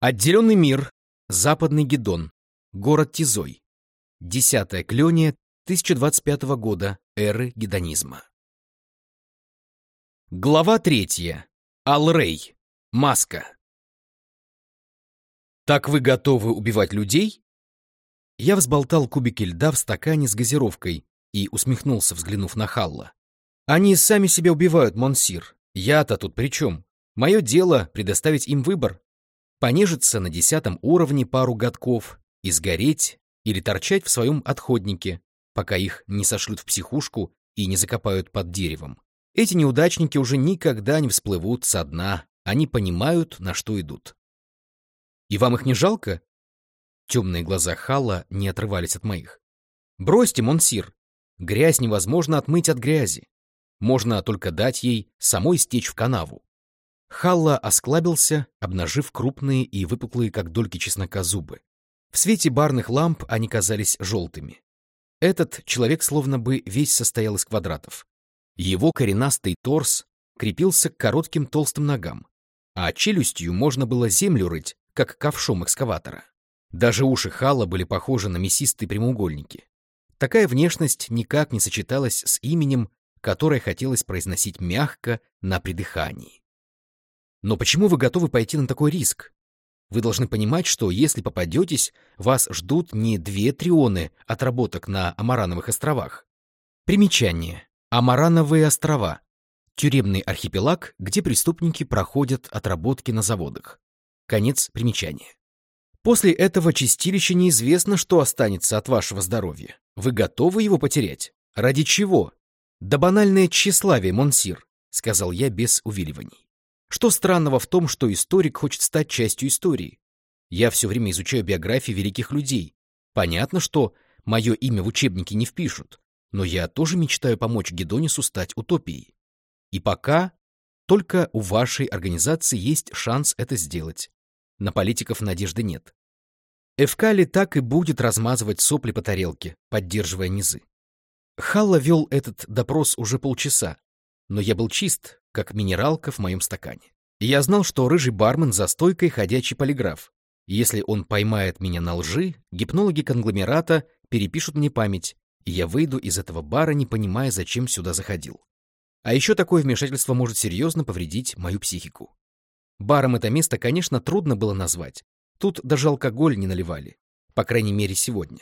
Отделенный мир. Западный Гедон. Город Тизой. 10 клёния 1025 года эры гедонизма. Глава третья. Ал-Рей. Маска. «Так вы готовы убивать людей?» Я взболтал кубики льда в стакане с газировкой и усмехнулся, взглянув на Халла. «Они сами себя убивают, Монсир. Я-то тут при чем? Мое дело — предоставить им выбор понежиться на десятом уровне пару годков и сгореть или торчать в своем отходнике, пока их не сошлют в психушку и не закопают под деревом. Эти неудачники уже никогда не всплывут со дна, они понимают, на что идут. И вам их не жалко? Темные глаза Халла не отрывались от моих. Бросьте, Монсир. Грязь невозможно отмыть от грязи. Можно только дать ей самой стечь в канаву. Халла осклабился, обнажив крупные и выпуклые, как дольки чеснока, зубы. В свете барных ламп они казались желтыми. Этот человек словно бы весь состоял из квадратов. Его коренастый торс крепился к коротким толстым ногам, а челюстью можно было землю рыть, как ковшом экскаватора. Даже уши Халла были похожи на мясистые прямоугольники. Такая внешность никак не сочеталась с именем, которое хотелось произносить мягко на придыхании. Но почему вы готовы пойти на такой риск? Вы должны понимать, что если попадетесь, вас ждут не две трионы отработок на Амарановых островах. Примечание. Амарановые острова. Тюремный архипелаг, где преступники проходят отработки на заводах. Конец примечания. После этого чистилища неизвестно, что останется от вашего здоровья. Вы готовы его потерять? Ради чего? Да банальное тщеславие, Монсир, сказал я без увиливаний. Что странного в том, что историк хочет стать частью истории? Я все время изучаю биографии великих людей. Понятно, что мое имя в учебнике не впишут, но я тоже мечтаю помочь Гедонису стать утопией. И пока только у вашей организации есть шанс это сделать. На политиков надежды нет. Эвкали так и будет размазывать сопли по тарелке, поддерживая низы. Халла вел этот допрос уже полчаса, но я был чист, как минералка в моем стакане. Я знал, что рыжий бармен за стойкой ходячий полиграф. Если он поймает меня на лжи, гипнологи конгломерата перепишут мне память, и я выйду из этого бара, не понимая, зачем сюда заходил. А еще такое вмешательство может серьезно повредить мою психику. Баром это место, конечно, трудно было назвать. Тут даже алкоголь не наливали. По крайней мере, сегодня.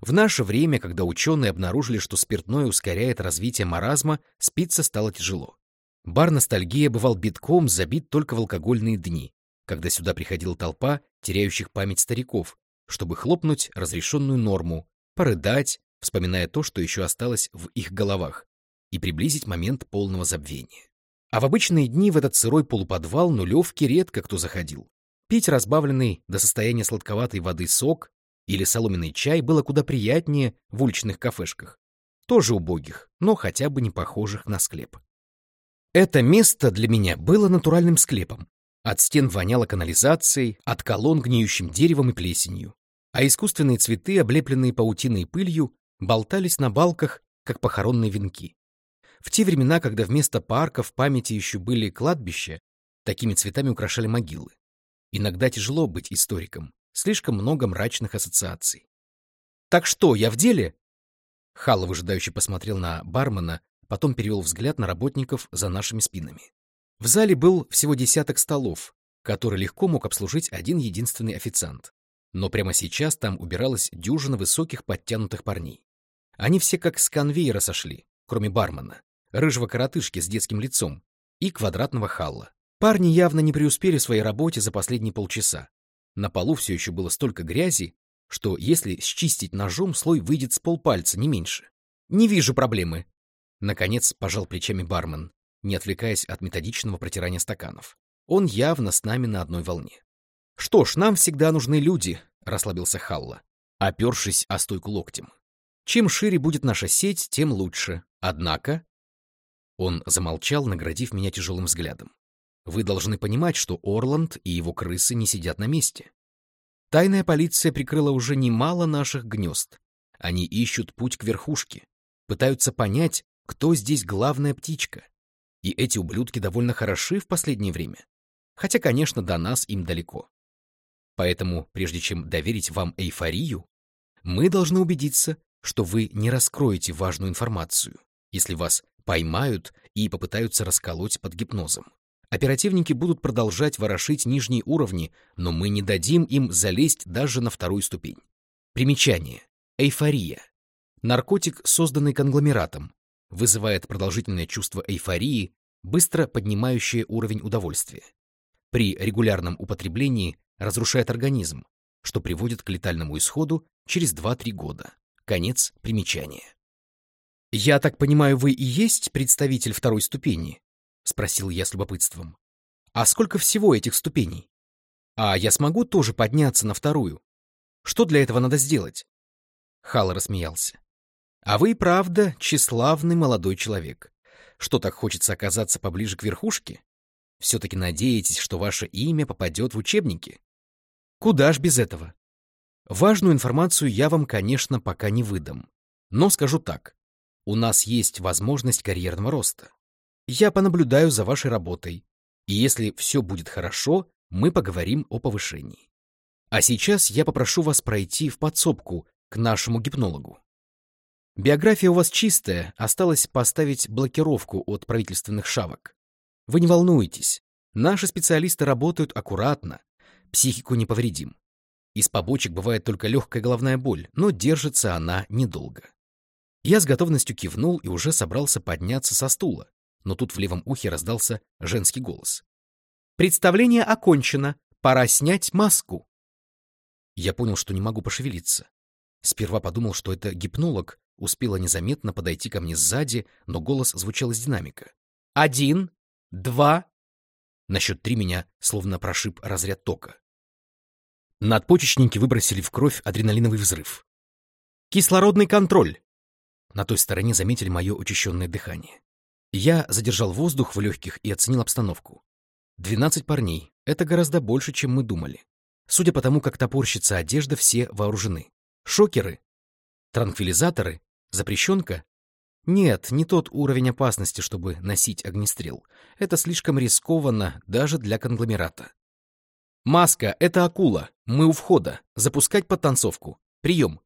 В наше время, когда ученые обнаружили, что спиртное ускоряет развитие маразма, спиться стало тяжело. Бар «Ностальгия» бывал битком забит только в алкогольные дни, когда сюда приходила толпа теряющих память стариков, чтобы хлопнуть разрешенную норму, порыдать, вспоминая то, что еще осталось в их головах, и приблизить момент полного забвения. А в обычные дни в этот сырой полуподвал нулевки редко кто заходил. Пить разбавленный до состояния сладковатой воды сок или соломенный чай было куда приятнее в уличных кафешках. Тоже убогих, но хотя бы не похожих на склеп. Это место для меня было натуральным склепом. От стен воняло канализацией, от колонн гниющим деревом и плесенью. А искусственные цветы, облепленные паутиной и пылью, болтались на балках, как похоронные венки. В те времена, когда вместо парка в памяти еще были кладбища, такими цветами украшали могилы. Иногда тяжело быть историком, слишком много мрачных ассоциаций. «Так что, я в деле?» Хало выжидающе посмотрел на бармена, потом перевел взгляд на работников за нашими спинами. В зале был всего десяток столов, который легко мог обслужить один единственный официант. Но прямо сейчас там убиралась дюжина высоких подтянутых парней. Они все как с конвейера сошли, кроме бармена, рыжего коротышки с детским лицом и квадратного халла. Парни явно не преуспели в своей работе за последние полчаса. На полу все еще было столько грязи, что если счистить ножом, слой выйдет с полпальца, не меньше. «Не вижу проблемы», Наконец пожал плечами бармен, не отвлекаясь от методичного протирания стаканов. Он явно с нами на одной волне. «Что ж, нам всегда нужны люди», — расслабился Халла, опершись о стойку локтем. «Чем шире будет наша сеть, тем лучше. Однако...» Он замолчал, наградив меня тяжелым взглядом. «Вы должны понимать, что Орланд и его крысы не сидят на месте. Тайная полиция прикрыла уже немало наших гнезд. Они ищут путь к верхушке, пытаются понять, кто здесь главная птичка. И эти ублюдки довольно хороши в последнее время. Хотя, конечно, до нас им далеко. Поэтому, прежде чем доверить вам эйфорию, мы должны убедиться, что вы не раскроете важную информацию, если вас поймают и попытаются расколоть под гипнозом. Оперативники будут продолжать ворошить нижние уровни, но мы не дадим им залезть даже на вторую ступень. Примечание. Эйфория. Наркотик, созданный конгломератом, вызывает продолжительное чувство эйфории, быстро поднимающее уровень удовольствия. При регулярном употреблении разрушает организм, что приводит к летальному исходу через 2-3 года. Конец примечания. «Я так понимаю, вы и есть представитель второй ступени?» — спросил я с любопытством. «А сколько всего этих ступеней? А я смогу тоже подняться на вторую? Что для этого надо сделать?» Хал рассмеялся. «А вы, правда, тщеславный молодой человек. Что, так хочется оказаться поближе к верхушке? Все-таки надеетесь, что ваше имя попадет в учебники? Куда ж без этого? Важную информацию я вам, конечно, пока не выдам. Но скажу так. У нас есть возможность карьерного роста. Я понаблюдаю за вашей работой. И если все будет хорошо, мы поговорим о повышении. А сейчас я попрошу вас пройти в подсобку к нашему гипнологу. Биография у вас чистая, осталось поставить блокировку от правительственных шавок. Вы не волнуйтесь, наши специалисты работают аккуратно, психику не повредим. Из побочек бывает только легкая головная боль, но держится она недолго. Я с готовностью кивнул и уже собрался подняться со стула, но тут в левом ухе раздался женский голос. «Представление окончено, пора снять маску». Я понял, что не могу пошевелиться. Сперва подумал, что это гипнолог, успела незаметно подойти ко мне сзади, но голос звучал из динамика. «Один, два...» На счет три меня словно прошиб разряд тока. Надпочечники выбросили в кровь адреналиновый взрыв. «Кислородный контроль!» На той стороне заметили мое учащенное дыхание. Я задержал воздух в легких и оценил обстановку. Двенадцать парней — это гораздо больше, чем мы думали. Судя по тому, как топорщится одежда, все вооружены. Шокеры? Транквилизаторы? Запрещенка? Нет, не тот уровень опасности, чтобы носить огнестрел. Это слишком рискованно даже для конгломерата. «Маска — это акула. Мы у входа. Запускать подтанцовку. Прием!»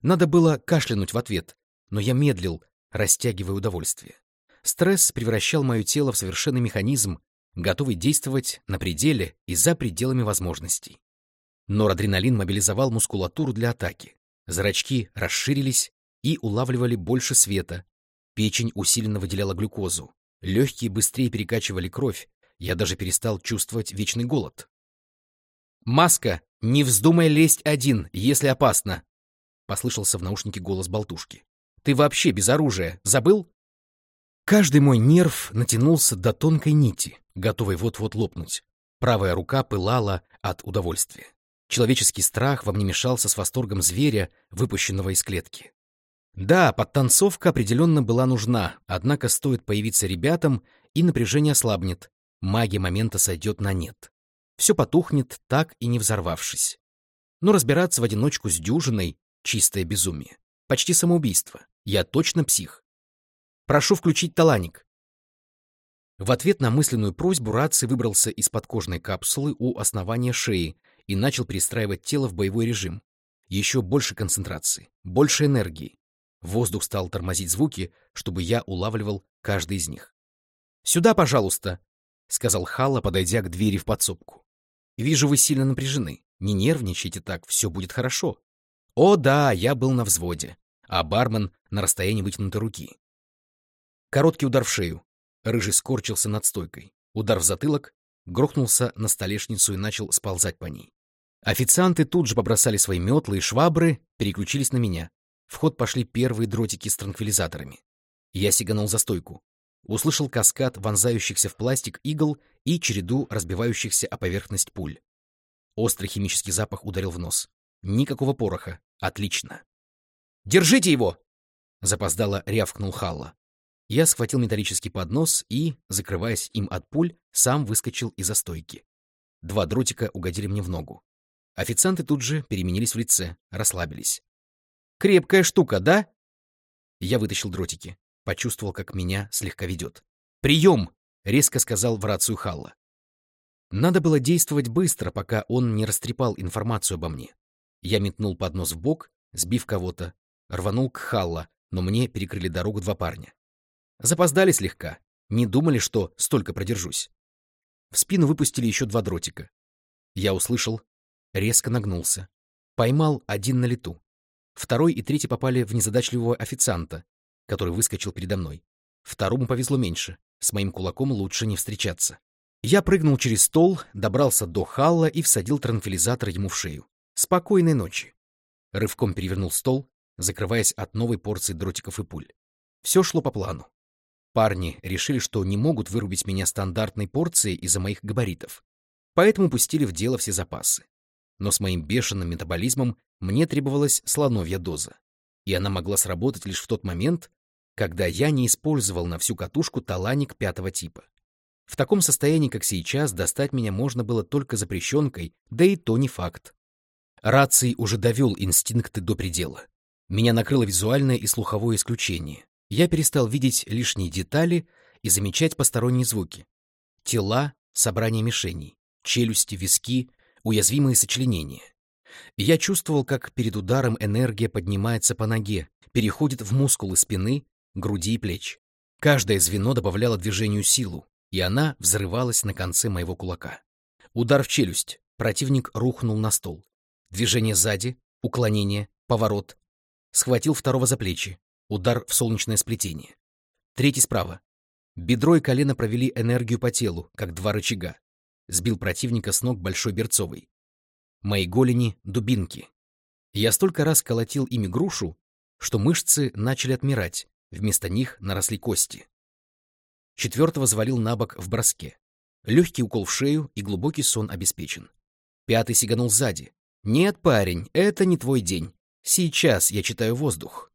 Надо было кашлянуть в ответ, но я медлил, растягивая удовольствие. Стресс превращал мое тело в совершенный механизм, готовый действовать на пределе и за пределами возможностей. Норадреналин мобилизовал мускулатуру для атаки. Зрачки расширились, и улавливали больше света. Печень усиленно выделяла глюкозу. Легкие быстрее перекачивали кровь. Я даже перестал чувствовать вечный голод. «Маска, не вздумай лезть один, если опасно!» Послышался в наушнике голос болтушки. «Ты вообще без оружия, забыл?» Каждый мой нерв натянулся до тонкой нити, готовой вот-вот лопнуть. Правая рука пылала от удовольствия. Человеческий страх во мне мешался с восторгом зверя, выпущенного из клетки. Да, подтанцовка определенно была нужна, однако стоит появиться ребятам, и напряжение ослабнет, магия момента сойдет на нет. Все потухнет, так и не взорвавшись. Но разбираться в одиночку с дюжиной — чистое безумие. Почти самоубийство. Я точно псих. Прошу включить таланик. В ответ на мысленную просьбу Раци выбрался из подкожной капсулы у основания шеи и начал перестраивать тело в боевой режим. Еще больше концентрации, больше энергии, Воздух стал тормозить звуки, чтобы я улавливал каждый из них. «Сюда, пожалуйста», — сказал Халла, подойдя к двери в подсобку. «Вижу, вы сильно напряжены. Не нервничайте так, все будет хорошо». О да, я был на взводе, а бармен на расстоянии вытянутой руки. Короткий удар в шею. Рыжий скорчился над стойкой. Удар в затылок, грохнулся на столешницу и начал сползать по ней. Официанты тут же побросали свои метлы и швабры, переключились на меня. В ход пошли первые дротики с транквилизаторами. Я сиганул за стойку. Услышал каскад вонзающихся в пластик игл и череду разбивающихся о поверхность пуль. Острый химический запах ударил в нос. Никакого пороха. Отлично. «Держите его!» Запоздало рявкнул Халла. Я схватил металлический поднос и, закрываясь им от пуль, сам выскочил из-за стойки. Два дротика угодили мне в ногу. Официанты тут же переменились в лице, расслабились. Крепкая штука, да? Я вытащил дротики. Почувствовал, как меня слегка ведет. «Прием!» — резко сказал в рацию Халла. Надо было действовать быстро, пока он не растрепал информацию обо мне. Я метнул поднос в бок, сбив кого-то, рванул к Халла, но мне перекрыли дорогу два парня. Запоздали слегка, не думали, что столько продержусь. В спину выпустили еще два дротика. Я услышал, резко нагнулся. Поймал один на лету. Второй и третий попали в незадачливого официанта, который выскочил передо мной. Второму повезло меньше, с моим кулаком лучше не встречаться. Я прыгнул через стол, добрался до Халла и всадил транквилизатор ему в шею. Спокойной ночи. Рывком перевернул стол, закрываясь от новой порции дротиков и пуль. Все шло по плану. Парни решили, что не могут вырубить меня стандартной порцией из-за моих габаритов, поэтому пустили в дело все запасы. Но с моим бешеным метаболизмом мне требовалась слоновья доза, и она могла сработать лишь в тот момент, когда я не использовал на всю катушку таланик пятого типа. В таком состоянии, как сейчас, достать меня можно было только запрещенкой, да и то не факт. Раций уже довел инстинкты до предела. Меня накрыло визуальное и слуховое исключение. Я перестал видеть лишние детали и замечать посторонние звуки. Тела, собрание мишеней, челюсти, виски, уязвимые сочленения. Я чувствовал, как перед ударом энергия поднимается по ноге, переходит в мускулы спины, груди и плеч. Каждое звено добавляло движению силу, и она взрывалась на конце моего кулака. Удар в челюсть. Противник рухнул на стол. Движение сзади, уклонение, поворот. Схватил второго за плечи. Удар в солнечное сплетение. Третий справа. Бедро и колено провели энергию по телу, как два рычага. Сбил противника с ног большой берцовой. Мои голени — дубинки. Я столько раз колотил ими грушу, что мышцы начали отмирать, вместо них наросли кости. Четвертого завалил на бок в броске. Легкий укол в шею и глубокий сон обеспечен. Пятый сиганул сзади. «Нет, парень, это не твой день. Сейчас я читаю воздух».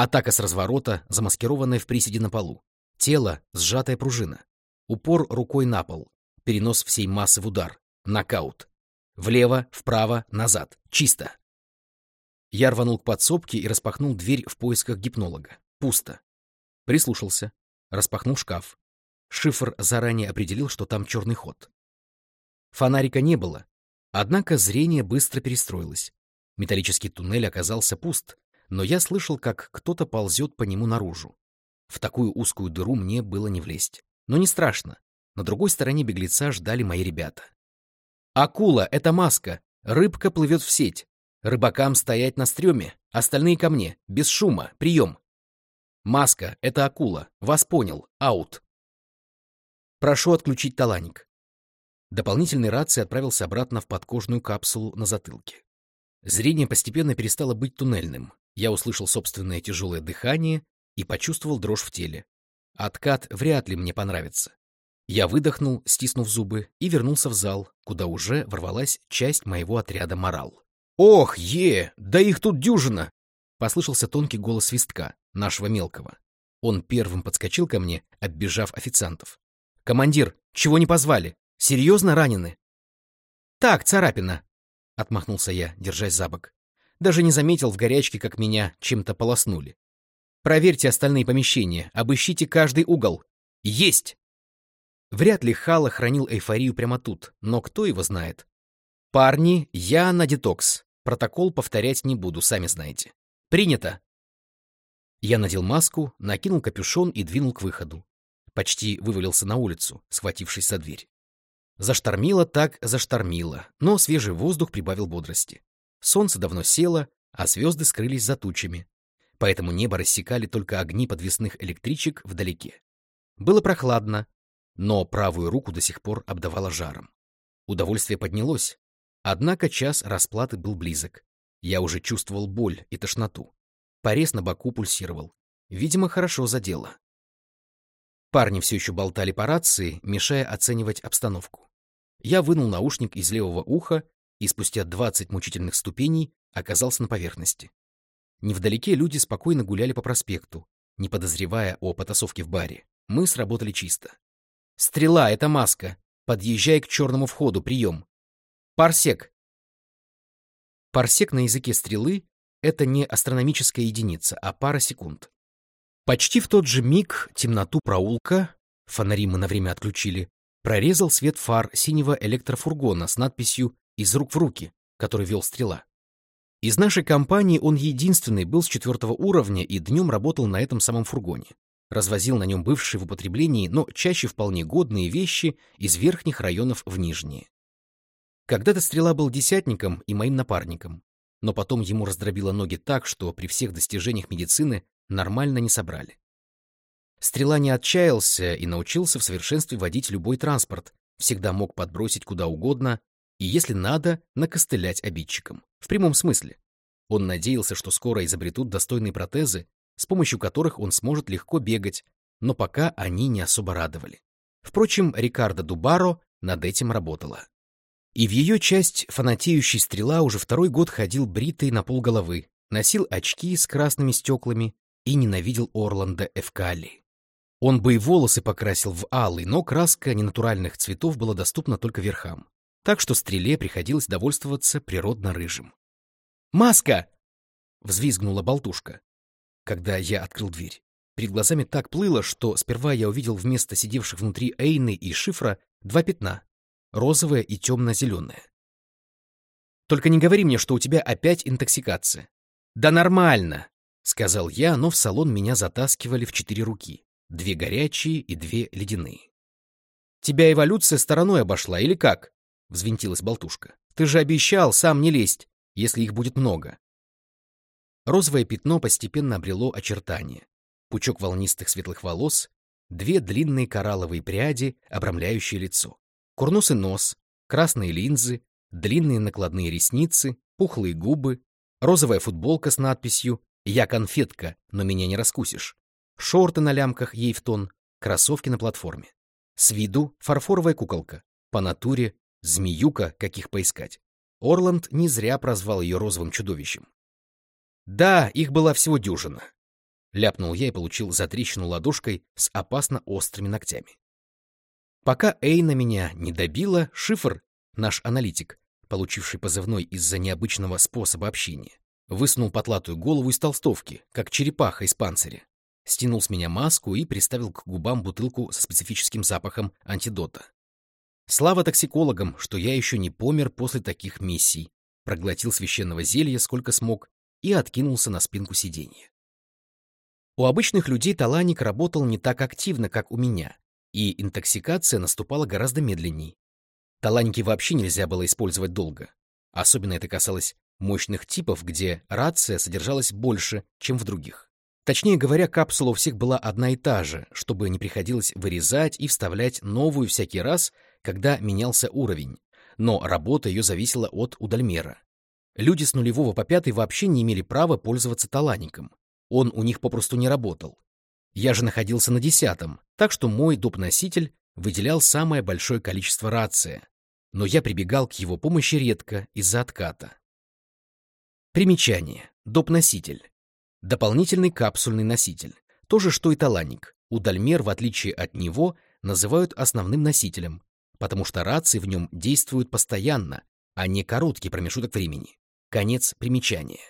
Атака с разворота, замаскированная в приседе на полу. Тело — сжатая пружина. Упор рукой на пол. Перенос всей массы в удар. Нокаут. Влево, вправо, назад. Чисто. Я рванул к подсобке и распахнул дверь в поисках гипнолога. Пусто. Прислушался. Распахнул шкаф. Шифр заранее определил, что там черный ход. Фонарика не было, однако зрение быстро перестроилось. Металлический туннель оказался пуст, но я слышал, как кто-то ползет по нему наружу. В такую узкую дыру мне было не влезть. Но не страшно. На другой стороне беглеца ждали мои ребята. Акула — это маска. Рыбка плывет в сеть. Рыбакам стоять на стреме, остальные ко мне. Без шума. Прием. Маска — это акула. Вас понял. Аут. Прошу отключить таланик. Дополнительный рация отправился обратно в подкожную капсулу на затылке. Зрение постепенно перестало быть туннельным. Я услышал собственное тяжелое дыхание и почувствовал дрожь в теле. Откат вряд ли мне понравится. Я выдохнул, стиснув зубы, и вернулся в зал, куда уже ворвалась часть моего отряда «Морал». «Ох, е! Да их тут дюжина!» Послышался тонкий голос свистка, нашего мелкого. Он первым подскочил ко мне, оббежав официантов. «Командир, чего не позвали? Серьезно ранены?» «Так, царапина!» — отмахнулся я, держась за бок. Даже не заметил в горячке, как меня чем-то полоснули. «Проверьте остальные помещения, обыщите каждый угол. Есть!» Вряд ли Хала хранил эйфорию прямо тут, но кто его знает. «Парни, я на детокс. Протокол повторять не буду, сами знаете. Принято!» Я надел маску, накинул капюшон и двинул к выходу. Почти вывалился на улицу, схватившись за дверь. Заштормило так заштормило, но свежий воздух прибавил бодрости. Солнце давно село, а звезды скрылись за тучами. Поэтому небо рассекали только огни подвесных электричек вдалеке. Было прохладно, но правую руку до сих пор обдавало жаром. Удовольствие поднялось, однако час расплаты был близок. Я уже чувствовал боль и тошноту. Порез на боку пульсировал. Видимо, хорошо задело. Парни все еще болтали по рации, мешая оценивать обстановку. Я вынул наушник из левого уха и спустя двадцать мучительных ступеней оказался на поверхности. Невдалеке люди спокойно гуляли по проспекту, не подозревая о потасовке в баре. Мы сработали чисто. Стрела — это маска. Подъезжай к черному входу, прием. Парсек. Парсек на языке стрелы — это не астрономическая единица, а пара секунд. Почти в тот же миг темноту проулка, фонари мы на время отключили, прорезал свет фар синего электрофургона с надписью «Из рук в руки», который вел стрела. Из нашей компании он единственный был с четвертого уровня и днем работал на этом самом фургоне. Развозил на нем бывшие в употреблении, но чаще вполне годные вещи из верхних районов в нижние. Когда-то Стрела был десятником и моим напарником, но потом ему раздробило ноги так, что при всех достижениях медицины нормально не собрали. Стрела не отчаялся и научился в совершенстве водить любой транспорт, всегда мог подбросить куда угодно и, если надо, накостылять обидчикам. В прямом смысле. Он надеялся, что скоро изобретут достойные протезы, с помощью которых он сможет легко бегать, но пока они не особо радовали. Впрочем, Рикардо Дубаро над этим работала. И в ее часть фанатеющий стрела уже второй год ходил бритый на полголовы, носил очки с красными стеклами и ненавидел Орландо Эвкали. Он бы и волосы покрасил в алый, но краска ненатуральных цветов была доступна только верхам так что стреле приходилось довольствоваться природно-рыжим. «Маска!» — взвизгнула болтушка, когда я открыл дверь. Перед глазами так плыло, что сперва я увидел вместо сидевших внутри Эйны и Шифра два пятна — розовое и темно-зеленое. «Только не говори мне, что у тебя опять интоксикация». «Да нормально!» — сказал я, но в салон меня затаскивали в четыре руки. Две горячие и две ледяные. «Тебя эволюция стороной обошла, или как?» — взвинтилась болтушка. «Ты же обещал сам не лезть, если их будет много». Розовое пятно постепенно обрело очертания. Пучок волнистых светлых волос, две длинные коралловые пряди, обрамляющие лицо. Курносый нос, красные линзы, длинные накладные ресницы, пухлые губы, розовая футболка с надписью «Я конфетка, но меня не раскусишь», шорты на лямках ей в тон, кроссовки на платформе. С виду фарфоровая куколка, по натуре Змеюка, каких поискать. Орланд не зря прозвал ее розовым чудовищем. Да, их была всего дюжина. Ляпнул я и получил затрещину ладошкой с опасно острыми ногтями. Пока Эйна меня не добила, Шифр, наш аналитик, получивший позывной из-за необычного способа общения, высунул потлатую голову из толстовки, как черепаха из панциря, стянул с меня маску и приставил к губам бутылку со специфическим запахом антидота. Слава токсикологам, что я еще не помер после таких миссий, проглотил священного зелья сколько смог и откинулся на спинку сиденья. У обычных людей таланик работал не так активно, как у меня, и интоксикация наступала гораздо медленней. Таланики вообще нельзя было использовать долго. Особенно это касалось мощных типов, где рация содержалась больше, чем в других. Точнее говоря, капсула у всех была одна и та же, чтобы не приходилось вырезать и вставлять новую всякий раз, когда менялся уровень, но работа ее зависела от удальмера. Люди с нулевого по пятый вообще не имели права пользоваться таланником. Он у них попросту не работал. Я же находился на десятом, так что мой доп-носитель выделял самое большое количество рация, но я прибегал к его помощи редко из-за отката. Примечание. Доп-носитель. Дополнительный капсульный носитель. То же, что и таланник. Удальмер, в отличие от него, называют основным носителем, потому что рации в нем действуют постоянно, а не короткий промежуток времени. Конец примечания.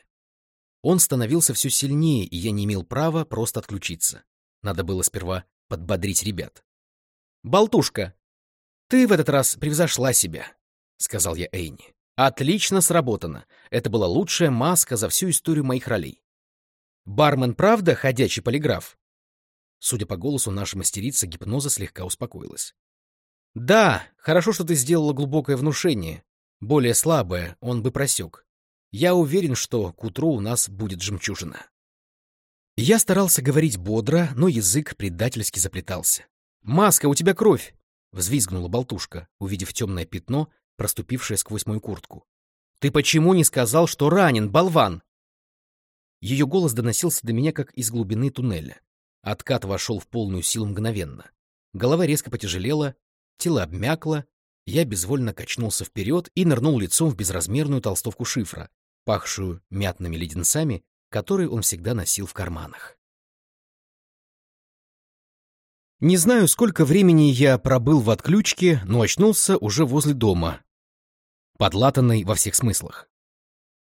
Он становился все сильнее, и я не имел права просто отключиться. Надо было сперва подбодрить ребят. «Болтушка, ты в этот раз превзошла себя», — сказал я Эйни. «Отлично сработано. Это была лучшая маска за всю историю моих ролей. Бармен правда ходячий полиграф?» Судя по голосу, наша мастерица гипноза слегка успокоилась. Да, хорошо, что ты сделала глубокое внушение. Более слабое он бы просек. Я уверен, что к утру у нас будет жемчужина. Я старался говорить бодро, но язык предательски заплетался. «Маска, у тебя кровь!» — взвизгнула болтушка, увидев темное пятно, проступившее сквозь мою куртку. «Ты почему не сказал, что ранен, болван?» Ее голос доносился до меня, как из глубины туннеля. Откат вошел в полную силу мгновенно. Голова резко потяжелела, тело обмякло, я безвольно качнулся вперед и нырнул лицом в безразмерную толстовку шифра, пахшую мятными леденцами, которые он всегда носил в карманах. Не знаю, сколько времени я пробыл в отключке, но очнулся уже возле дома, подлатанный во всех смыслах.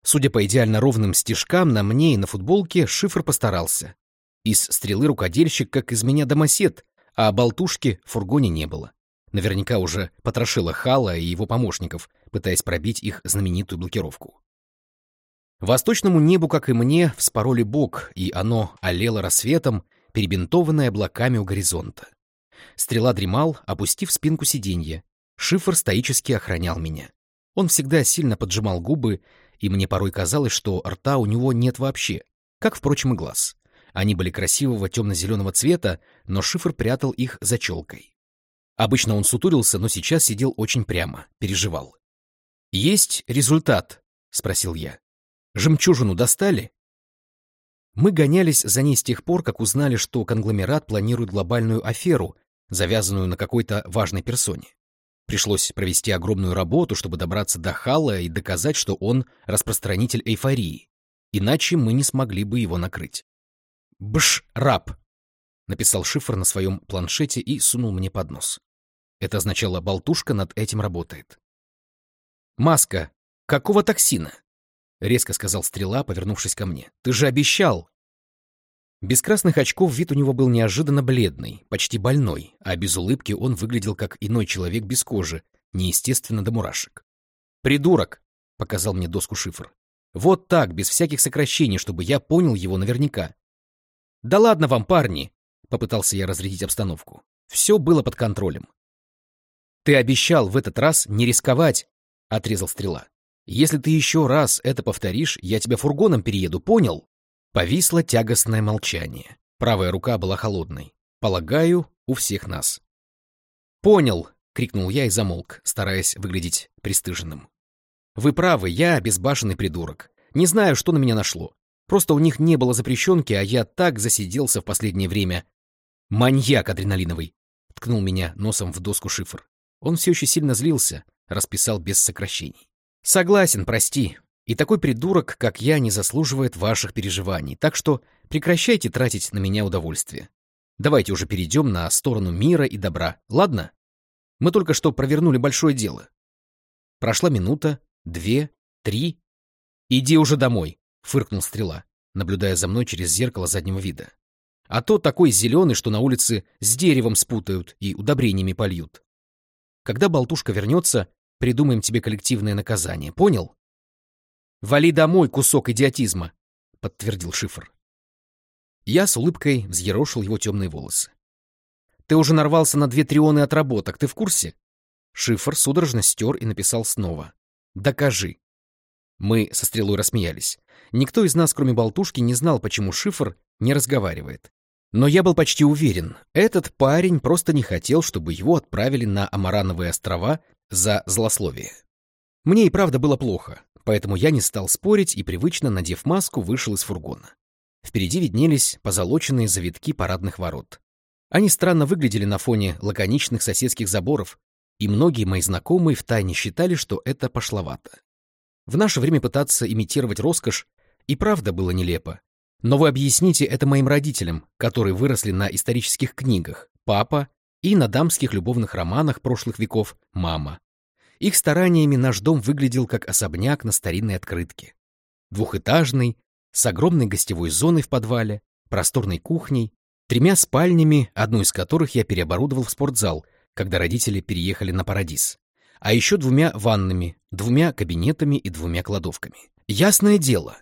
Судя по идеально ровным стежкам на мне и на футболке, шифр постарался. Из стрелы рукодельщик, как из меня домосед, а болтушки в фургоне не было. Наверняка уже потрошила Хала и его помощников, пытаясь пробить их знаменитую блокировку. Восточному небу, как и мне, вспороли бок, и оно олело рассветом, перебинтованное облаками у горизонта. Стрела дремал, опустив спинку сиденья. Шифр стоически охранял меня. Он всегда сильно поджимал губы, и мне порой казалось, что рта у него нет вообще, как, впрочем, и глаз. Они были красивого темно-зеленого цвета, но шифр прятал их за челкой. Обычно он сутурился, но сейчас сидел очень прямо, переживал. «Есть результат?» — спросил я. «Жемчужину достали?» Мы гонялись за ней с тех пор, как узнали, что конгломерат планирует глобальную аферу, завязанную на какой-то важной персоне. Пришлось провести огромную работу, чтобы добраться до Хала и доказать, что он распространитель эйфории. Иначе мы не смогли бы его накрыть. «Бш, раб!» — написал шифр на своем планшете и сунул мне под нос. Это означало, болтушка над этим работает. «Маска! Какого токсина?» — резко сказал Стрела, повернувшись ко мне. «Ты же обещал!» Без красных очков вид у него был неожиданно бледный, почти больной, а без улыбки он выглядел как иной человек без кожи, неестественно до мурашек. «Придурок!» — показал мне доску шифр. «Вот так, без всяких сокращений, чтобы я понял его наверняка». «Да ладно вам, парни!» — попытался я разрядить обстановку. Все было под контролем. «Ты обещал в этот раз не рисковать!» — отрезал стрела. «Если ты еще раз это повторишь, я тебя фургоном перееду, понял?» Повисло тягостное молчание. Правая рука была холодной. Полагаю, у всех нас. «Понял!» — крикнул я и замолк, стараясь выглядеть пристыженным. «Вы правы, я безбашенный придурок. Не знаю, что на меня нашло. Просто у них не было запрещенки, а я так засиделся в последнее время. Маньяк адреналиновый!» — ткнул меня носом в доску шифр. Он все еще сильно злился, расписал без сокращений. «Согласен, прости. И такой придурок, как я, не заслуживает ваших переживаний, так что прекращайте тратить на меня удовольствие. Давайте уже перейдем на сторону мира и добра, ладно? Мы только что провернули большое дело. Прошла минута, две, три. «Иди уже домой», — фыркнул Стрела, наблюдая за мной через зеркало заднего вида. «А то такой зеленый, что на улице с деревом спутают и удобрениями польют. Когда болтушка вернется, придумаем тебе коллективное наказание, понял?» «Вали домой, кусок идиотизма!» — подтвердил шифр. Я с улыбкой взъерошил его темные волосы. «Ты уже нарвался на две трионы отработок, ты в курсе?» Шифр судорожно стер и написал снова. «Докажи». Мы со стрелой рассмеялись. Никто из нас, кроме болтушки, не знал, почему шифр не разговаривает. Но я был почти уверен, этот парень просто не хотел, чтобы его отправили на Амарановые острова за злословие. Мне и правда было плохо, поэтому я не стал спорить и, привычно надев маску, вышел из фургона. Впереди виднелись позолоченные завитки парадных ворот. Они странно выглядели на фоне лаконичных соседских заборов, и многие мои знакомые втайне считали, что это пошловато. В наше время пытаться имитировать роскошь и правда было нелепо. Но вы объясните это моим родителям, которые выросли на исторических книгах, папа, и на дамских любовных романах прошлых веков, мама. Их стараниями наш дом выглядел как особняк на старинной открытке. Двухэтажный, с огромной гостевой зоной в подвале, просторной кухней, тремя спальнями, одну из которых я переоборудовал в спортзал, когда родители переехали на Парадис, а еще двумя ваннами, двумя кабинетами и двумя кладовками. Ясное дело,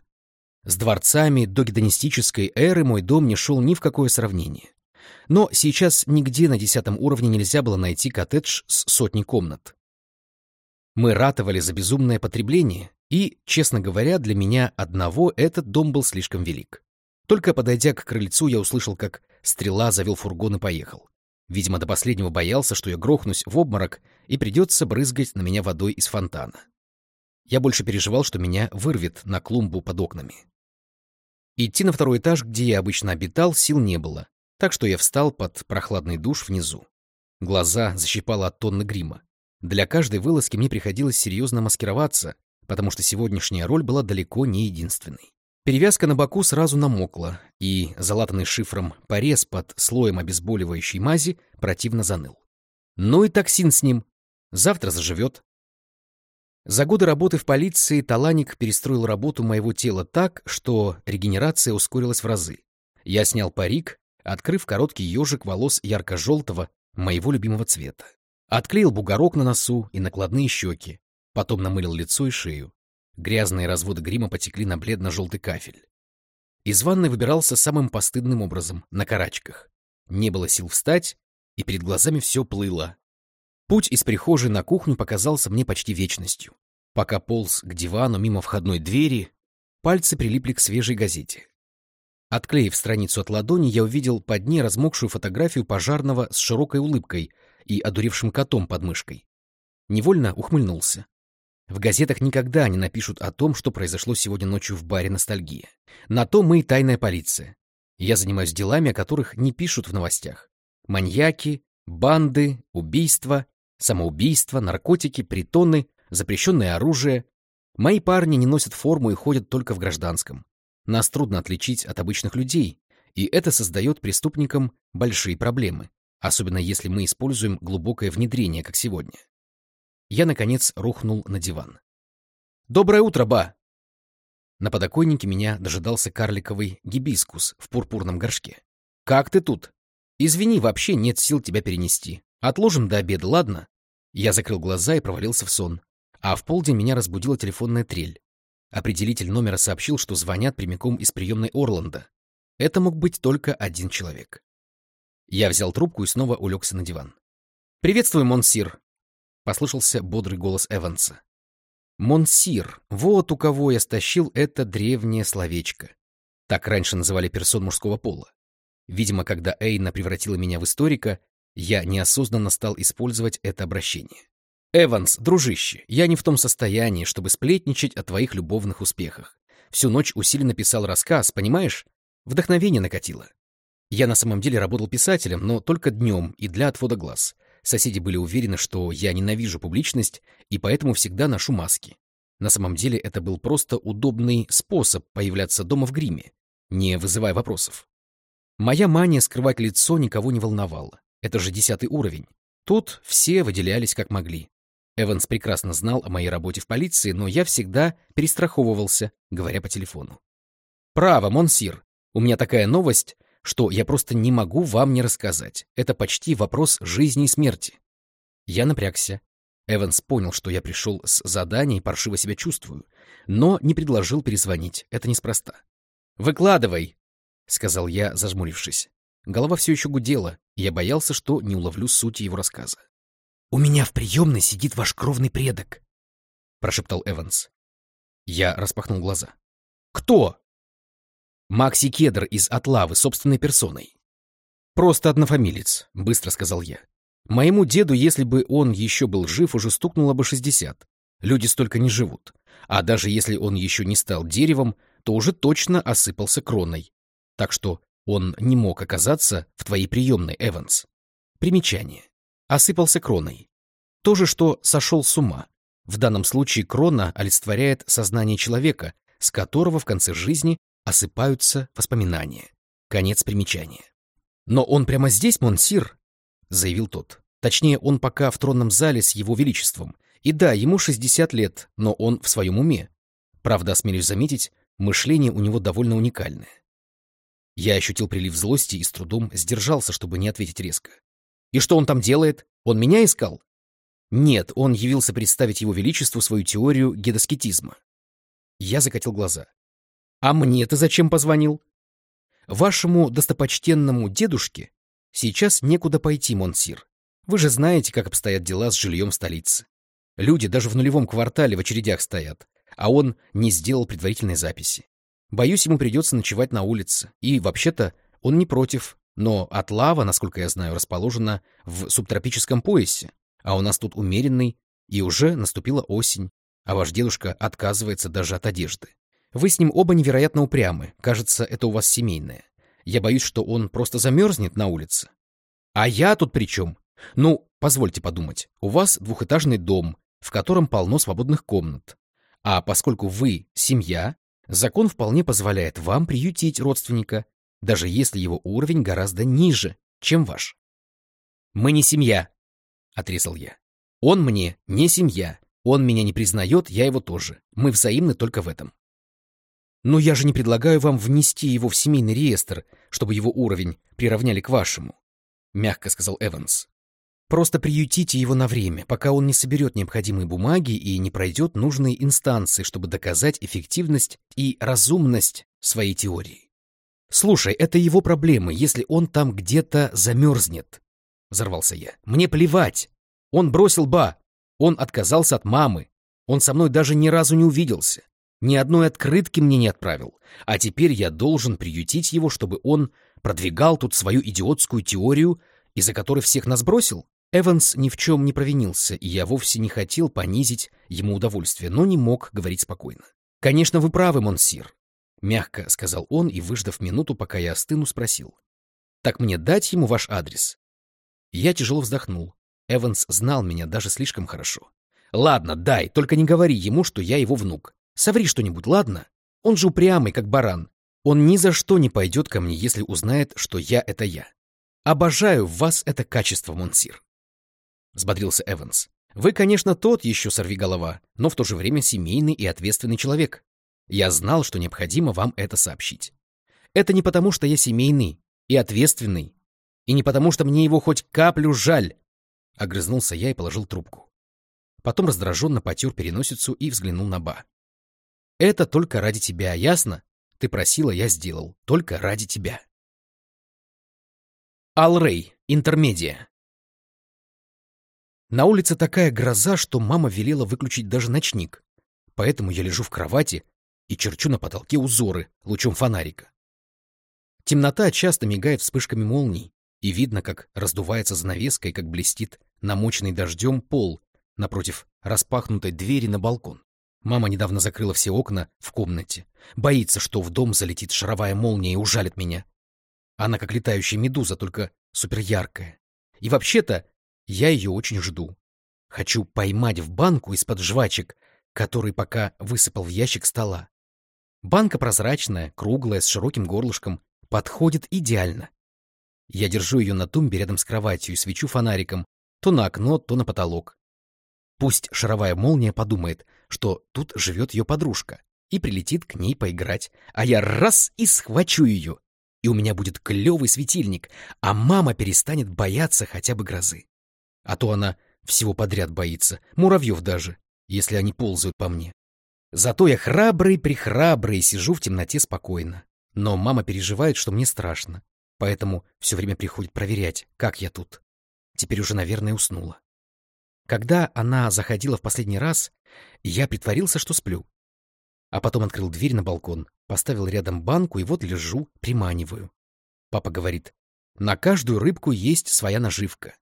с дворцами до гедонистической эры мой дом не шел ни в какое сравнение. Но сейчас нигде на десятом уровне нельзя было найти коттедж с сотней комнат. Мы ратовали за безумное потребление, и, честно говоря, для меня одного этот дом был слишком велик. Только подойдя к крыльцу, я услышал, как стрела завел фургон и поехал. Видимо, до последнего боялся, что я грохнусь в обморок и придется брызгать на меня водой из фонтана. Я больше переживал, что меня вырвет на клумбу под окнами. Идти на второй этаж, где я обычно обитал, сил не было, так что я встал под прохладный душ внизу. Глаза защипало от тонны грима. Для каждой вылазки мне приходилось серьезно маскироваться, потому что сегодняшняя роль была далеко не единственной. Перевязка на боку сразу намокла, и залатанный шифром порез под слоем обезболивающей мази противно заныл. Ну и токсин с ним. Завтра заживет. За годы работы в полиции Таланик перестроил работу моего тела так, что регенерация ускорилась в разы. Я снял парик, открыв короткий ежик волос ярко-желтого, моего любимого цвета. Отклеил бугорок на носу и накладные щеки, потом намылил лицо и шею. Грязные разводы грима потекли на бледно-желтый кафель. Из ванной выбирался самым постыдным образом, на карачках. Не было сил встать, и перед глазами все плыло. Путь из прихожей на кухню показался мне почти вечностью. Пока полз к дивану мимо входной двери, пальцы прилипли к свежей газете. Отклеив страницу от ладони, я увидел под ней размокшую фотографию пожарного с широкой улыбкой и одуревшим котом под мышкой. Невольно ухмыльнулся. В газетах никогда не напишут о том, что произошло сегодня ночью в баре «Ностальгия». На то мы и тайная полиция. Я занимаюсь делами, о которых не пишут в новостях. Маньяки, банды, убийства, самоубийства, наркотики, притоны, запрещенное оружие. Мои парни не носят форму и ходят только в гражданском. Нас трудно отличить от обычных людей, и это создает преступникам большие проблемы, особенно если мы используем глубокое внедрение, как сегодня. Я, наконец, рухнул на диван. «Доброе утро, ба!» На подоконнике меня дожидался карликовый гибискус в пурпурном горшке. «Как ты тут? Извини, вообще нет сил тебя перенести. Отложим до обеда, ладно?» Я закрыл глаза и провалился в сон. А в полдень меня разбудила телефонная трель. Определитель номера сообщил, что звонят прямиком из приемной Орланда. Это мог быть только один человек. Я взял трубку и снова улегся на диван. «Приветствую, Монсир!» — послышался бодрый голос Эванса. Монсир, вот у кого я стащил это древнее словечко. Так раньше называли персон мужского пола. Видимо, когда Эйна превратила меня в историка, я неосознанно стал использовать это обращение. «Эванс, дружище, я не в том состоянии, чтобы сплетничать о твоих любовных успехах. Всю ночь усиленно писал рассказ, понимаешь? Вдохновение накатило. Я на самом деле работал писателем, но только днем и для отвода глаз. Соседи были уверены, что я ненавижу публичность и поэтому всегда ношу маски. На самом деле это был просто удобный способ появляться дома в гриме, не вызывая вопросов. Моя мания скрывать лицо никого не волновала. Это же десятый уровень. Тут все выделялись как могли. Эванс прекрасно знал о моей работе в полиции, но я всегда перестраховывался, говоря по телефону. «Право, Монсир, у меня такая новость, что я просто не могу вам не рассказать. Это почти вопрос жизни и смерти. Я напрягся. Эванс понял, что я пришел с задания и паршиво себя чувствую, но не предложил перезвонить. Это неспроста. «Выкладывай!» — сказал я, зажмурившись. Голова все еще гудела, и я боялся, что не уловлю сути его рассказа. «У меня в приемной сидит ваш кровный предок», — прошептал Эванс. Я распахнул глаза. «Кто?» Макси Кедр из Атлавы собственной персоной. «Просто однофамилец», — быстро сказал я. «Моему деду, если бы он еще был жив, уже стукнуло бы шестьдесят. Люди столько не живут. А даже если он еще не стал деревом, то уже точно осыпался кроной. Так что он не мог оказаться в твоей приемной, Эванс. Примечание. Осыпался кроной. То же, что сошел с ума. В данном случае крона олицетворяет сознание человека, с которого в конце жизни осыпаются воспоминания. Конец примечания. «Но он прямо здесь, Монсир?» — заявил тот. Точнее, он пока в тронном зале с его величеством. И да, ему 60 лет, но он в своем уме. Правда, осмелюсь заметить, мышление у него довольно уникальное. Я ощутил прилив злости и с трудом сдержался, чтобы не ответить резко. «И что он там делает? Он меня искал?» «Нет, он явился представить его величеству свою теорию гедоскетизма». Я закатил глаза. А мне ты зачем позвонил? Вашему достопочтенному дедушке сейчас некуда пойти, Монсир. Вы же знаете, как обстоят дела с жильем в столице. Люди даже в нулевом квартале в очередях стоят, а он не сделал предварительной записи. Боюсь, ему придется ночевать на улице. И, вообще-то, он не против, но Атлава, насколько я знаю, расположена в субтропическом поясе, а у нас тут умеренный, и уже наступила осень, а ваш дедушка отказывается даже от одежды. Вы с ним оба невероятно упрямы. Кажется, это у вас семейное. Я боюсь, что он просто замерзнет на улице. А я тут при чем? Ну, позвольте подумать. У вас двухэтажный дом, в котором полно свободных комнат. А поскольку вы семья, закон вполне позволяет вам приютить родственника, даже если его уровень гораздо ниже, чем ваш. «Мы не семья», — отрезал я. «Он мне не семья. Он меня не признает, я его тоже. Мы взаимны только в этом. Но я же не предлагаю вам внести его в семейный реестр, чтобы его уровень приравняли к вашему, — мягко сказал Эванс. Просто приютите его на время, пока он не соберет необходимые бумаги и не пройдет нужные инстанции, чтобы доказать эффективность и разумность своей теории. Слушай, это его проблемы, если он там где-то замерзнет. Взорвался я. Мне плевать. Он бросил ба. Он отказался от мамы. Он со мной даже ни разу не увиделся. Ни одной открытки мне не отправил. А теперь я должен приютить его, чтобы он продвигал тут свою идиотскую теорию, из-за которой всех нас бросил? Эванс ни в чем не провинился, и я вовсе не хотел понизить ему удовольствие, но не мог говорить спокойно. «Конечно, вы правы, Монсир», — мягко сказал он и, выждав минуту, пока я остыну, спросил. «Так мне дать ему ваш адрес?» Я тяжело вздохнул. Эванс знал меня даже слишком хорошо. «Ладно, дай, только не говори ему, что я его внук. Соври что-нибудь, ладно? Он же упрямый, как баран. Он ни за что не пойдет ко мне, если узнает, что я — это я. Обожаю в вас это качество, Монсир. Взбодрился Эванс. Вы, конечно, тот еще сорвиголова, но в то же время семейный и ответственный человек. Я знал, что необходимо вам это сообщить. Это не потому, что я семейный и ответственный, и не потому, что мне его хоть каплю жаль. Огрызнулся я и положил трубку. Потом раздраженно потер переносицу и взглянул на Ба. Это только ради тебя, ясно? Ты просила, я сделал. Только ради тебя. Алрей, интермедия. На улице такая гроза, что мама велела выключить даже ночник. Поэтому я лежу в кровати и черчу на потолке узоры лучом фонарика. Темнота часто мигает вспышками молний, и видно, как раздувается занавеска и как блестит намоченный дождем пол напротив распахнутой двери на балкон. Мама недавно закрыла все окна в комнате. Боится, что в дом залетит шаровая молния и ужалит меня. Она как летающая медуза, только суперяркая. И вообще-то я ее очень жду. Хочу поймать в банку из-под жвачек, который пока высыпал в ящик стола. Банка прозрачная, круглая, с широким горлышком, подходит идеально. Я держу ее на тумбе рядом с кроватью и свечу фонариком то на окно, то на потолок. Пусть шаровая молния подумает, что тут живет ее подружка, и прилетит к ней поиграть, а я раз и схвачу ее, и у меня будет клевый светильник, а мама перестанет бояться хотя бы грозы. А то она всего подряд боится, муравьев даже, если они ползают по мне. Зато я храбрый-прихрабрый сижу в темноте спокойно. Но мама переживает, что мне страшно, поэтому все время приходит проверять, как я тут. Теперь уже, наверное, уснула. Когда она заходила в последний раз, я притворился, что сплю. А потом открыл дверь на балкон, поставил рядом банку и вот лежу, приманиваю. Папа говорит, на каждую рыбку есть своя наживка.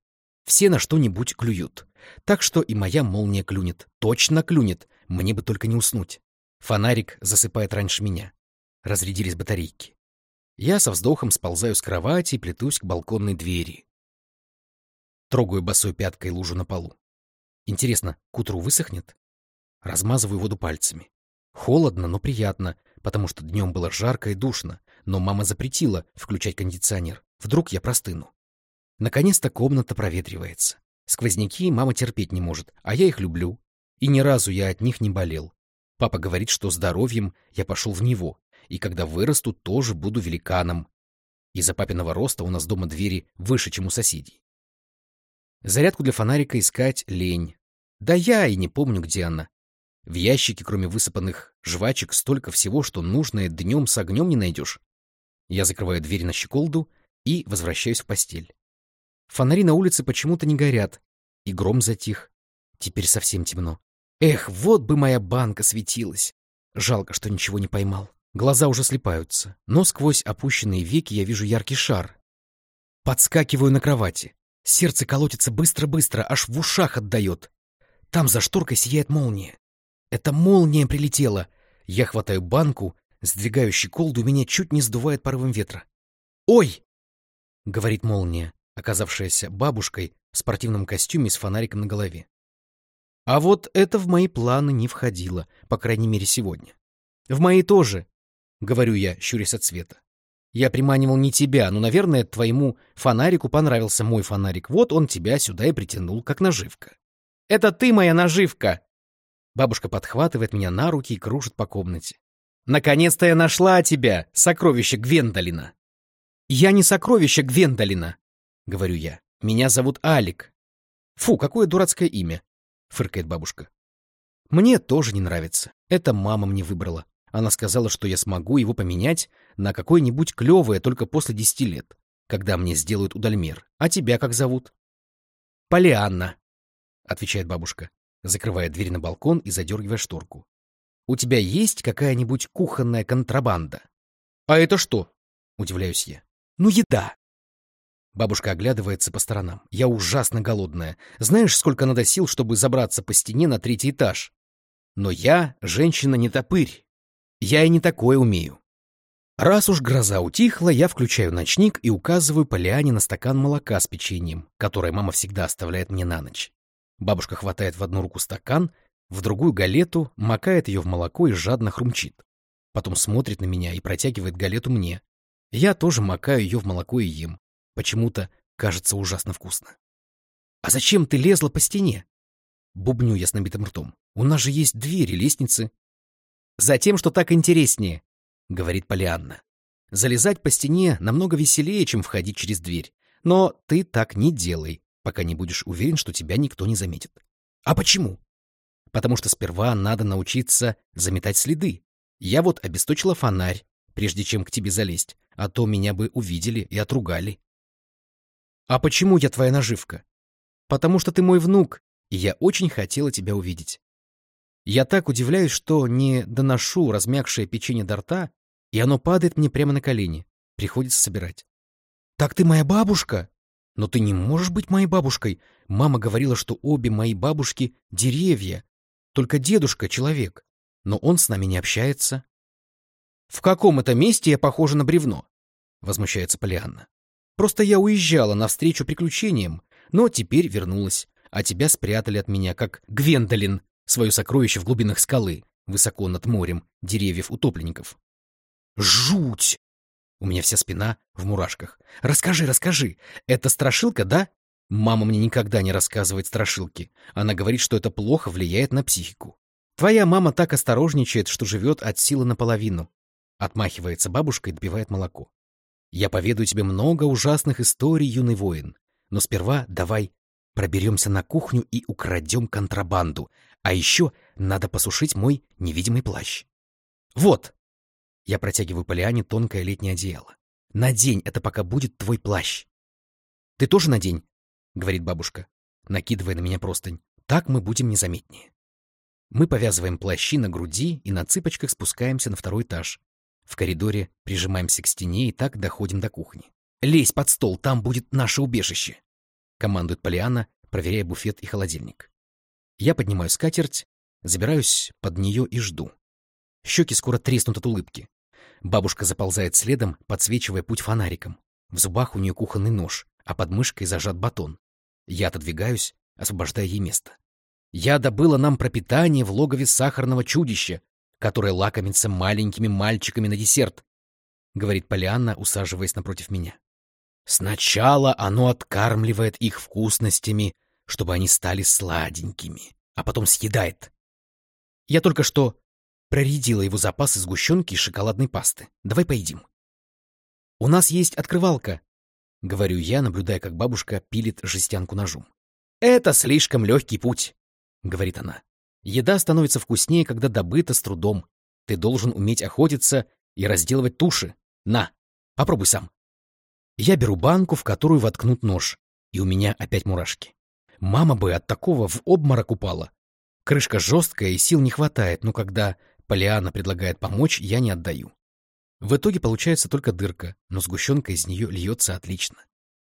Все на что-нибудь клюют. Так что и моя молния клюнет. Точно клюнет. Мне бы только не уснуть. Фонарик засыпает раньше меня. Разрядились батарейки. Я со вздохом сползаю с кровати и плетусь к балконной двери. Трогаю босой пяткой лужу на полу. Интересно, к утру высохнет? Размазываю воду пальцами. Холодно, но приятно, потому что днем было жарко и душно, но мама запретила включать кондиционер. Вдруг я простыну. Наконец-то комната проветривается. Сквозняки мама терпеть не может, а я их люблю. И ни разу я от них не болел. Папа говорит, что здоровьем я пошел в него, и когда вырасту, тоже буду великаном. Из-за папиного роста у нас дома двери выше, чем у соседей. Зарядку для фонарика искать лень. Да я и не помню, где она. В ящике, кроме высыпанных жвачек, столько всего, что нужное днем с огнем не найдешь. Я закрываю дверь на щеколду и возвращаюсь в постель. Фонари на улице почему-то не горят, и гром затих. Теперь совсем темно. Эх, вот бы моя банка светилась. Жалко, что ничего не поймал. Глаза уже слепаются, но сквозь опущенные веки я вижу яркий шар. Подскакиваю на кровати. Сердце колотится быстро-быстро, аж в ушах отдает. Там за шторкой сияет молния. Это молния прилетела. Я хватаю банку, сдвигаю щеколду, меня чуть не сдувает порывом ветра. «Ой!» — говорит молния, оказавшаяся бабушкой в спортивном костюме с фонариком на голове. А вот это в мои планы не входило, по крайней мере, сегодня. В мои тоже, — говорю я, щурясь от света. Я приманивал не тебя, но, наверное, твоему фонарику понравился мой фонарик. Вот он тебя сюда и притянул, как наживка. Это ты моя наживка! Бабушка подхватывает меня на руки и кружит по комнате. Наконец-то я нашла тебя, сокровище Гвендолина. Я не сокровище Гвендолина, говорю я. Меня зовут Алик. Фу, какое дурацкое имя, фыркает бабушка. Мне тоже не нравится. Это мама мне выбрала. Она сказала, что я смогу его поменять на какое-нибудь клевое только после десяти лет, когда мне сделают удальмер. А тебя как зовут? Полианна, отвечает бабушка, закрывая дверь на балкон и задергивая шторку. У тебя есть какая-нибудь кухонная контрабанда? А это что? Удивляюсь я. Ну, еда. Бабушка оглядывается по сторонам. Я ужасно голодная. Знаешь, сколько надо сил, чтобы забраться по стене на третий этаж? Но я женщина не топырь. Я и не такое умею. Раз уж гроза утихла, я включаю ночник и указываю Полиане на стакан молока с печеньем, которое мама всегда оставляет мне на ночь. Бабушка хватает в одну руку стакан, в другую галету, макает ее в молоко и жадно хрумчит. Потом смотрит на меня и протягивает галету мне. Я тоже макаю ее в молоко и ем. Почему-то кажется ужасно вкусно. «А зачем ты лезла по стене?» Бубню я с набитым ртом. «У нас же есть двери, лестницы». «Затем, что так интереснее», — говорит Полианна. «Залезать по стене намного веселее, чем входить через дверь. Но ты так не делай, пока не будешь уверен, что тебя никто не заметит». «А почему?» «Потому что сперва надо научиться заметать следы. Я вот обесточила фонарь, прежде чем к тебе залезть, а то меня бы увидели и отругали». «А почему я твоя наживка?» «Потому что ты мой внук, и я очень хотела тебя увидеть». Я так удивляюсь, что не доношу размягшее печенье до рта, и оно падает мне прямо на колени. Приходится собирать. «Так ты моя бабушка?» «Но ты не можешь быть моей бабушкой. Мама говорила, что обе мои бабушки — деревья. Только дедушка — человек. Но он с нами не общается». «В каком это месте я похожа на бревно?» — возмущается Полианна. Просто я уезжала навстречу приключениям, но теперь вернулась, а тебя спрятали от меня, как Гвендолин, свое сокровище в глубинах скалы, высоко над морем деревьев утопленников. Жуть! У меня вся спина в мурашках. Расскажи, расскажи. Это страшилка, да? Мама мне никогда не рассказывает страшилки. Она говорит, что это плохо влияет на психику. Твоя мама так осторожничает, что живет от силы наполовину. Отмахивается бабушка и добивает молоко. Я поведаю тебе много ужасных историй, юный воин. Но сперва давай проберемся на кухню и украдем контрабанду. А еще надо посушить мой невидимый плащ. Вот! Я протягиваю Полиане тонкое летнее одеяло. Надень, это пока будет твой плащ. Ты тоже надень, говорит бабушка, накидывая на меня простынь. Так мы будем незаметнее. Мы повязываем плащи на груди и на цыпочках спускаемся на второй этаж, в коридоре прижимаемся к стене и так доходим до кухни. «Лезь под стол, там будет наше убежище!» Командует Полиана, проверяя буфет и холодильник. Я поднимаю скатерть, забираюсь под нее и жду. Щеки скоро треснут от улыбки. Бабушка заползает следом, подсвечивая путь фонариком. В зубах у нее кухонный нож, а под мышкой зажат батон. Я отодвигаюсь, освобождая ей место. Я добыла нам пропитание в логове сахарного чудища, которая лакомится маленькими мальчиками на десерт, — говорит Полианна, усаживаясь напротив меня. Сначала оно откармливает их вкусностями, чтобы они стали сладенькими, а потом съедает. Я только что проредила его запасы сгущенки и шоколадной пасты. Давай поедим. У нас есть открывалка, — говорю я, наблюдая, как бабушка пилит жестянку ножом. Это слишком легкий путь, — говорит она. Еда становится вкуснее, когда добыта с трудом. Ты должен уметь охотиться и разделывать туши. На, попробуй сам. Я беру банку, в которую воткнут нож, и у меня опять мурашки. Мама бы от такого в обморок упала. Крышка жесткая, и сил не хватает, но когда Полиана предлагает помочь, я не отдаю. В итоге получается только дырка, но сгущенка из нее льется отлично.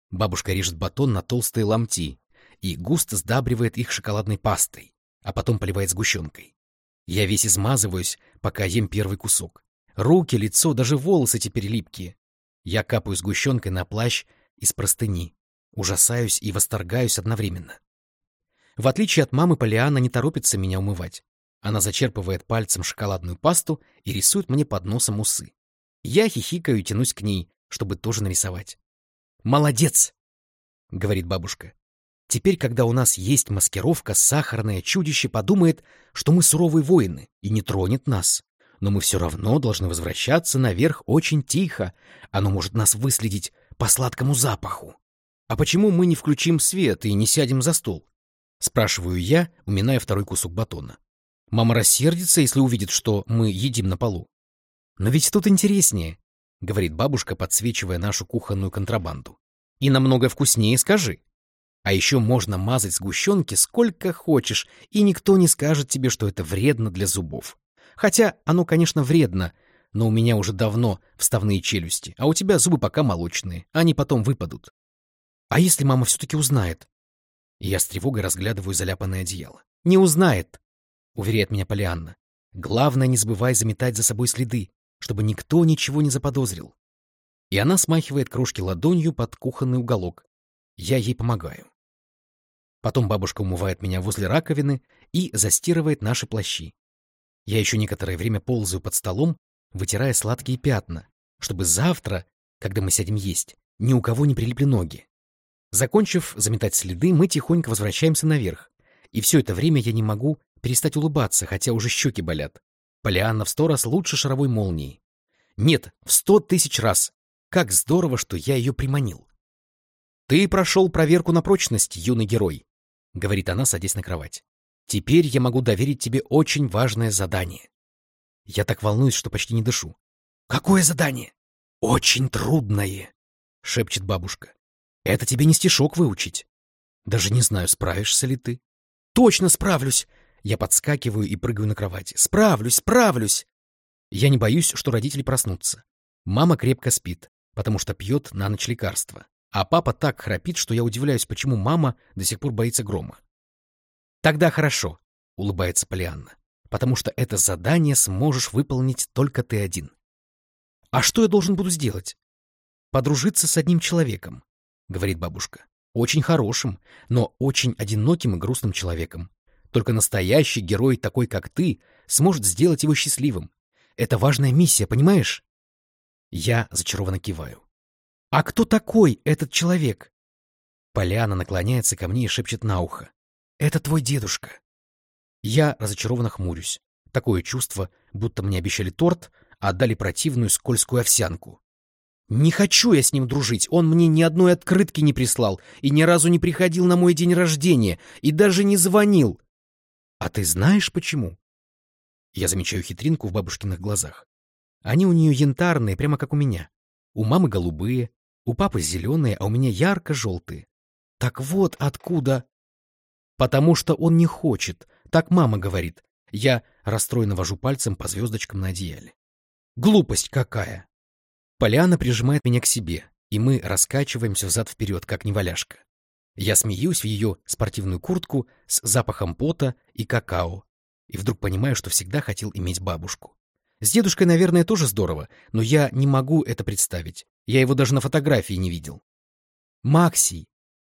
Бабушка режет батон на толстые ломти и густо сдабривает их шоколадной пастой а потом поливает сгущенкой. Я весь измазываюсь, пока ем первый кусок. Руки, лицо, даже волосы теперь липкие. Я капаю сгущенкой на плащ из простыни. Ужасаюсь и восторгаюсь одновременно. В отличие от мамы, Полиана не торопится меня умывать. Она зачерпывает пальцем шоколадную пасту и рисует мне под носом усы. Я хихикаю и тянусь к ней, чтобы тоже нарисовать. «Молодец!» — говорит бабушка. Теперь, когда у нас есть маскировка, сахарное чудище подумает, что мы суровые воины, и не тронет нас. Но мы все равно должны возвращаться наверх очень тихо. Оно может нас выследить по сладкому запаху. А почему мы не включим свет и не сядем за стол? Спрашиваю я, уминая второй кусок батона. Мама рассердится, если увидит, что мы едим на полу. Но ведь тут интереснее, — говорит бабушка, подсвечивая нашу кухонную контрабанду. И намного вкуснее скажи. А еще можно мазать сгущенки сколько хочешь, и никто не скажет тебе, что это вредно для зубов. Хотя оно, конечно, вредно, но у меня уже давно вставные челюсти, а у тебя зубы пока молочные, они потом выпадут. А если мама все-таки узнает? Я с тревогой разглядываю заляпанное одеяло. Не узнает, уверяет меня Полианна. Главное, не забывай заметать за собой следы, чтобы никто ничего не заподозрил. И она смахивает крошки ладонью под кухонный уголок. Я ей помогаю. Потом бабушка умывает меня возле раковины и застирывает наши плащи. Я еще некоторое время ползаю под столом, вытирая сладкие пятна, чтобы завтра, когда мы сядем есть, ни у кого не прилипли ноги. Закончив заметать следы, мы тихонько возвращаемся наверх. И все это время я не могу перестать улыбаться, хотя уже щеки болят. Полианна в сто раз лучше шаровой молнии. Нет, в сто тысяч раз. Как здорово, что я ее приманил. Ты прошел проверку на прочность, юный герой. — говорит она, садясь на кровать. «Теперь я могу доверить тебе очень важное задание». Я так волнуюсь, что почти не дышу. «Какое задание?» «Очень трудное», — шепчет бабушка. «Это тебе не стишок выучить. Даже не знаю, справишься ли ты». «Точно справлюсь!» Я подскакиваю и прыгаю на кровати. «Справлюсь, справлюсь!» Я не боюсь, что родители проснутся. Мама крепко спит, потому что пьет на ночь лекарства. А папа так храпит, что я удивляюсь, почему мама до сих пор боится грома. «Тогда хорошо», — улыбается Полианна, «потому что это задание сможешь выполнить только ты один». «А что я должен буду сделать?» «Подружиться с одним человеком», — говорит бабушка. «Очень хорошим, но очень одиноким и грустным человеком. Только настоящий герой, такой как ты, сможет сделать его счастливым. Это важная миссия, понимаешь?» Я зачарованно киваю. «А кто такой этот человек?» Поляна наклоняется ко мне и шепчет на ухо. «Это твой дедушка». Я разочарованно хмурюсь. Такое чувство, будто мне обещали торт, а отдали противную скользкую овсянку. Не хочу я с ним дружить, он мне ни одной открытки не прислал и ни разу не приходил на мой день рождения и даже не звонил. А ты знаешь почему? Я замечаю хитринку в бабушкиных глазах. Они у нее янтарные, прямо как у меня. У мамы голубые, у папы зеленые, а у меня ярко-желтые. Так вот откуда... Потому что он не хочет, так мама говорит. Я расстроенно вожу пальцем по звездочкам на одеяле. Глупость какая! Поляна прижимает меня к себе, и мы раскачиваемся взад-вперед, как неваляшка. Я смеюсь в ее спортивную куртку с запахом пота и какао, и вдруг понимаю, что всегда хотел иметь бабушку. С дедушкой, наверное, тоже здорово, но я не могу это представить. Я его даже на фотографии не видел. «Максий,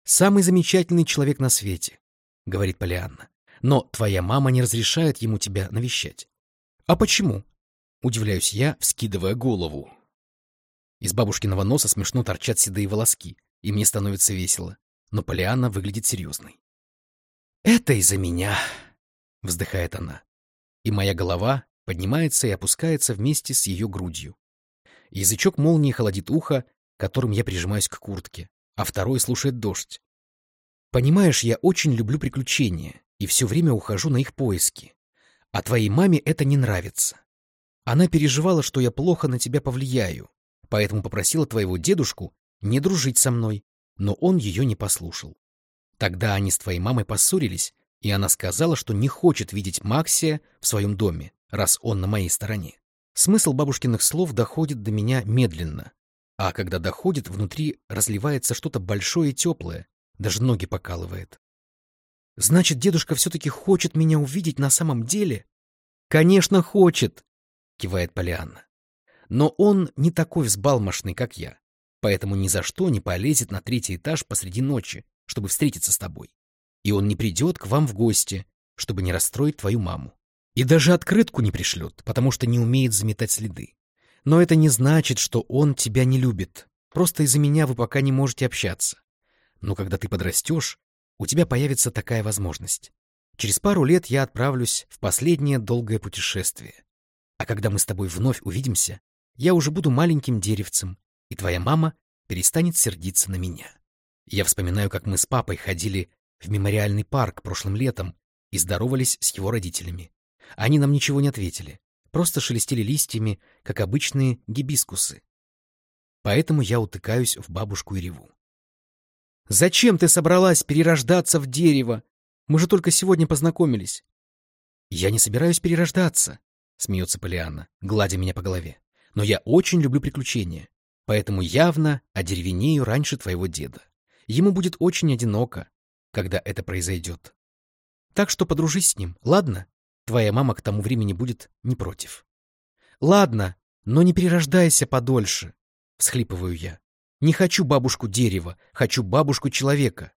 самый замечательный человек на свете», — говорит Полианна. «Но твоя мама не разрешает ему тебя навещать». «А почему?» — удивляюсь я, вскидывая голову. Из бабушкиного носа смешно торчат седые волоски, и мне становится весело. Но Полианна выглядит серьезной. «Это из-за меня», — вздыхает она. И моя голова поднимается и опускается вместе с ее грудью. Язычок молнии холодит ухо, которым я прижимаюсь к куртке, а второй слушает дождь. Понимаешь, я очень люблю приключения и все время ухожу на их поиски. А твоей маме это не нравится. Она переживала, что я плохо на тебя повлияю, поэтому попросила твоего дедушку не дружить со мной, но он ее не послушал. Тогда они с твоей мамой поссорились, и она сказала, что не хочет видеть Максия в своем доме, раз он на моей стороне. Смысл бабушкиных слов доходит до меня медленно, а когда доходит, внутри разливается что-то большое и теплое, даже ноги покалывает. Значит, дедушка все-таки хочет меня увидеть на самом деле? Конечно, хочет, кивает Полианна. Но он не такой взбалмошный, как я, поэтому ни за что не полезет на третий этаж посреди ночи, чтобы встретиться с тобой. И он не придет к вам в гости, чтобы не расстроить твою маму. И даже открытку не пришлет, потому что не умеет заметать следы. Но это не значит, что он тебя не любит. Просто из-за меня вы пока не можете общаться. Но когда ты подрастешь, у тебя появится такая возможность. Через пару лет я отправлюсь в последнее долгое путешествие. А когда мы с тобой вновь увидимся, я уже буду маленьким деревцем, и твоя мама перестанет сердиться на меня. Я вспоминаю, как мы с папой ходили в мемориальный парк прошлым летом и здоровались с его родителями. Они нам ничего не ответили, просто шелестели листьями, как обычные гибискусы. Поэтому я утыкаюсь в бабушку и реву. «Зачем ты собралась перерождаться в дерево? Мы же только сегодня познакомились». «Я не собираюсь перерождаться», — смеется Полианна, гладя меня по голове. «Но я очень люблю приключения, поэтому явно одеревенею раньше твоего деда. Ему будет очень одиноко, когда это произойдет. Так что подружись с ним, ладно? Твоя мама к тому времени будет не против. Ладно, но не перерождайся подольше, всхлипываю я. Не хочу бабушку дерева, хочу бабушку человека.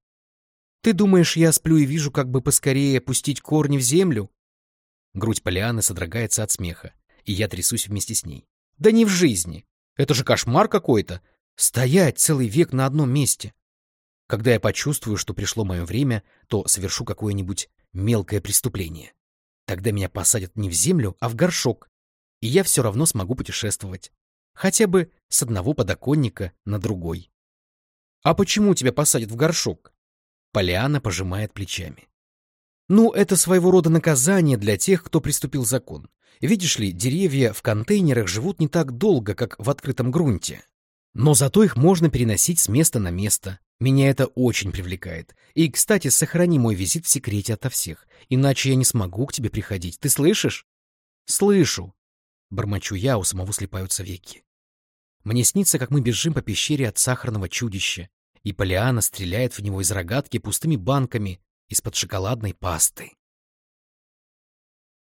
Ты думаешь, я сплю и вижу, как бы поскорее пустить корни в землю? Грудь Полианы содрогается от смеха, и я трясусь вместе с ней. Да не в жизни. Это же кошмар какой-то. Стоять целый век на одном месте. Когда я почувствую, что пришло мое время, то совершу какое-нибудь мелкое преступление. Тогда меня посадят не в землю, а в горшок, и я все равно смогу путешествовать. Хотя бы с одного подоконника на другой. «А почему тебя посадят в горшок?» Полиана пожимает плечами. «Ну, это своего рода наказание для тех, кто приступил закон. Видишь ли, деревья в контейнерах живут не так долго, как в открытом грунте. Но зато их можно переносить с места на место. Меня это очень привлекает. И, кстати, сохрани мой визит в секрете ото всех, иначе я не смогу к тебе приходить. Ты слышишь? Слышу. Бормочу я, у самого слепаются веки. Мне снится, как мы бежим по пещере от сахарного чудища, и Полиана стреляет в него из рогатки пустыми банками из-под шоколадной пасты.